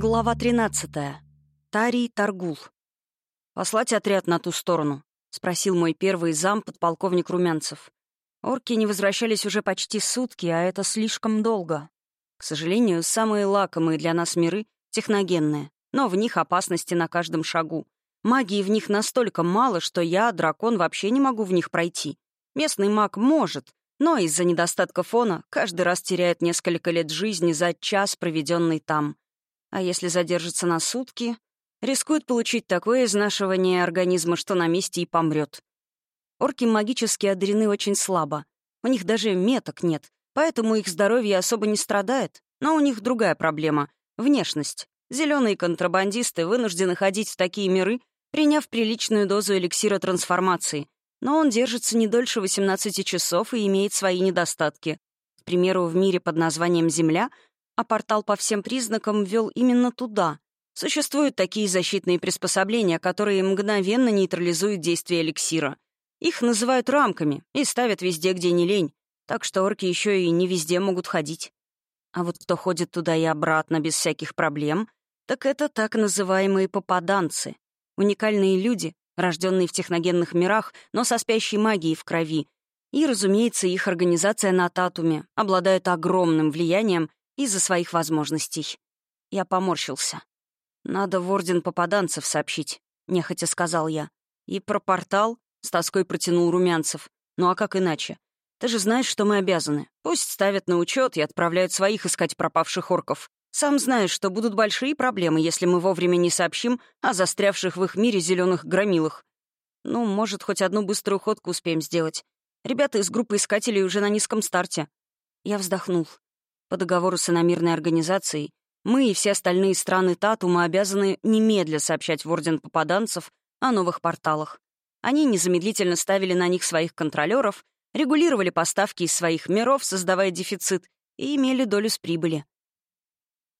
Глава 13. Тарий Таргул. «Послать отряд на ту сторону?» — спросил мой первый зам, подполковник Румянцев. Орки не возвращались уже почти сутки, а это слишком долго. К сожалению, самые лакомые для нас миры — техногенные, но в них опасности на каждом шагу. Магии в них настолько мало, что я, дракон, вообще не могу в них пройти. Местный маг может, но из-за недостатка фона каждый раз теряет несколько лет жизни за час, проведенный там — а если задержится на сутки, рискует получить такое изнашивание организма, что на месте и помрет. Орки магически одарены очень слабо. У них даже меток нет, поэтому их здоровье особо не страдает. Но у них другая проблема — внешность. Зеленые контрабандисты вынуждены ходить в такие миры, приняв приличную дозу эликсира трансформации. Но он держится не дольше 18 часов и имеет свои недостатки. К примеру, в мире под названием «Земля» а портал по всем признакам вел именно туда. Существуют такие защитные приспособления, которые мгновенно нейтрализуют действие эликсира. Их называют рамками и ставят везде, где не лень, так что орки еще и не везде могут ходить. А вот кто ходит туда и обратно без всяких проблем, так это так называемые попаданцы. Уникальные люди, рожденные в техногенных мирах, но со спящей магией в крови. И, разумеется, их организация на Татуме обладает огромным влиянием из-за своих возможностей. Я поморщился. «Надо в Орден Попаданцев сообщить», — нехотя сказал я. «И про портал?» — с тоской протянул Румянцев. «Ну а как иначе? Ты же знаешь, что мы обязаны. Пусть ставят на учет и отправляют своих искать пропавших орков. Сам знаешь, что будут большие проблемы, если мы вовремя не сообщим о застрявших в их мире зеленых громилах. Ну, может, хоть одну быструю ходку успеем сделать. Ребята из группы искателей уже на низком старте». Я вздохнул. По договору с иномирной организацией мы и все остальные страны Татума обязаны немедля сообщать в Орден попаданцев о новых порталах. Они незамедлительно ставили на них своих контролеров, регулировали поставки из своих миров, создавая дефицит, и имели долю с прибыли.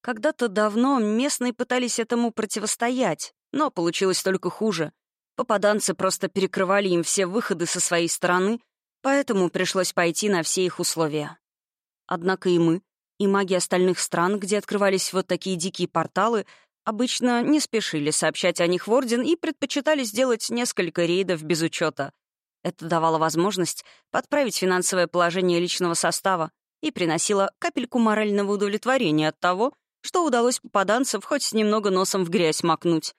Когда-то давно местные пытались этому противостоять, но получилось только хуже. Попаданцы просто перекрывали им все выходы со своей стороны, поэтому пришлось пойти на все их условия. Однако и мы, и маги остальных стран, где открывались вот такие дикие порталы, обычно не спешили сообщать о них в Орден и предпочитали сделать несколько рейдов без учета. Это давало возможность подправить финансовое положение личного состава и приносило капельку морального удовлетворения от того, что удалось попаданцев хоть немного носом в грязь макнуть.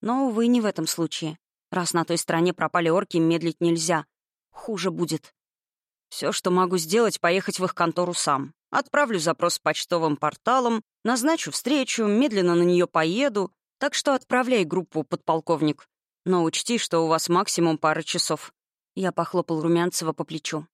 Но, увы, не в этом случае. Раз на той стороне пропали орки, медлить нельзя. Хуже будет. Все, что могу сделать, поехать в их контору сам. Отправлю запрос почтовым порталом, назначу встречу, медленно на нее поеду. Так что отправляй группу, подполковник. Но учти, что у вас максимум пара часов. Я похлопал Румянцева по плечу.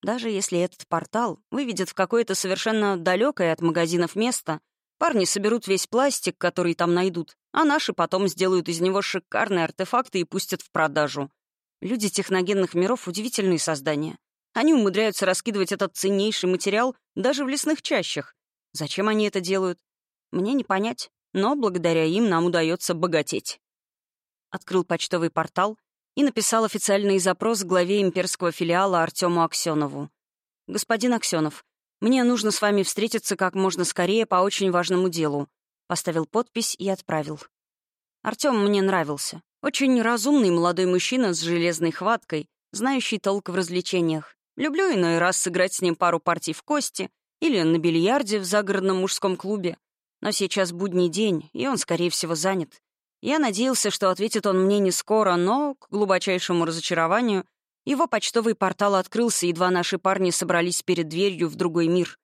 Даже если этот портал выведет в какое-то совершенно далекое от магазинов место, парни соберут весь пластик, который там найдут, а наши потом сделают из него шикарные артефакты и пустят в продажу. Люди техногенных миров — удивительные создания. Они умудряются раскидывать этот ценнейший материал даже в лесных чащах. Зачем они это делают? Мне не понять, но благодаря им нам удается богатеть. Открыл почтовый портал и написал официальный запрос главе имперского филиала Артему Аксенову. «Господин Аксенов, мне нужно с вами встретиться как можно скорее по очень важному делу». Поставил подпись и отправил. Артем мне нравился. Очень разумный молодой мужчина с железной хваткой, знающий толк в развлечениях. Люблю иной раз сыграть с ним пару партий в кости или на бильярде в загородном мужском клубе. Но сейчас будний день, и он, скорее всего, занят. Я надеялся, что ответит он мне не скоро, но, к глубочайшему разочарованию, его почтовый портал открылся, и два наши парни собрались перед дверью в другой мир.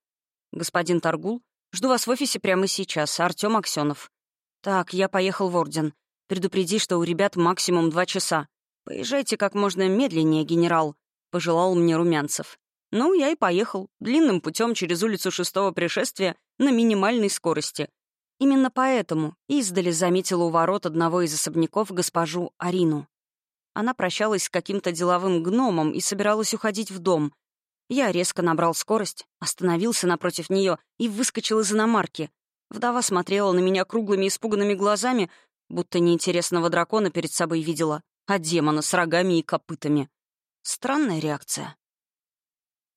«Господин Торгул, жду вас в офисе прямо сейчас, Артём Аксёнов». «Так, я поехал в Орден. Предупреди, что у ребят максимум два часа. Поезжайте как можно медленнее, генерал. — пожелал мне Румянцев. Ну, я и поехал, длинным путем через улицу шестого пришествия на минимальной скорости. Именно поэтому издали заметила у ворот одного из особняков госпожу Арину. Она прощалась с каким-то деловым гномом и собиралась уходить в дом. Я резко набрал скорость, остановился напротив нее и выскочил из иномарки. Вдова смотрела на меня круглыми испуганными глазами, будто неинтересного дракона перед собой видела, а демона с рогами и копытами. Странная реакция.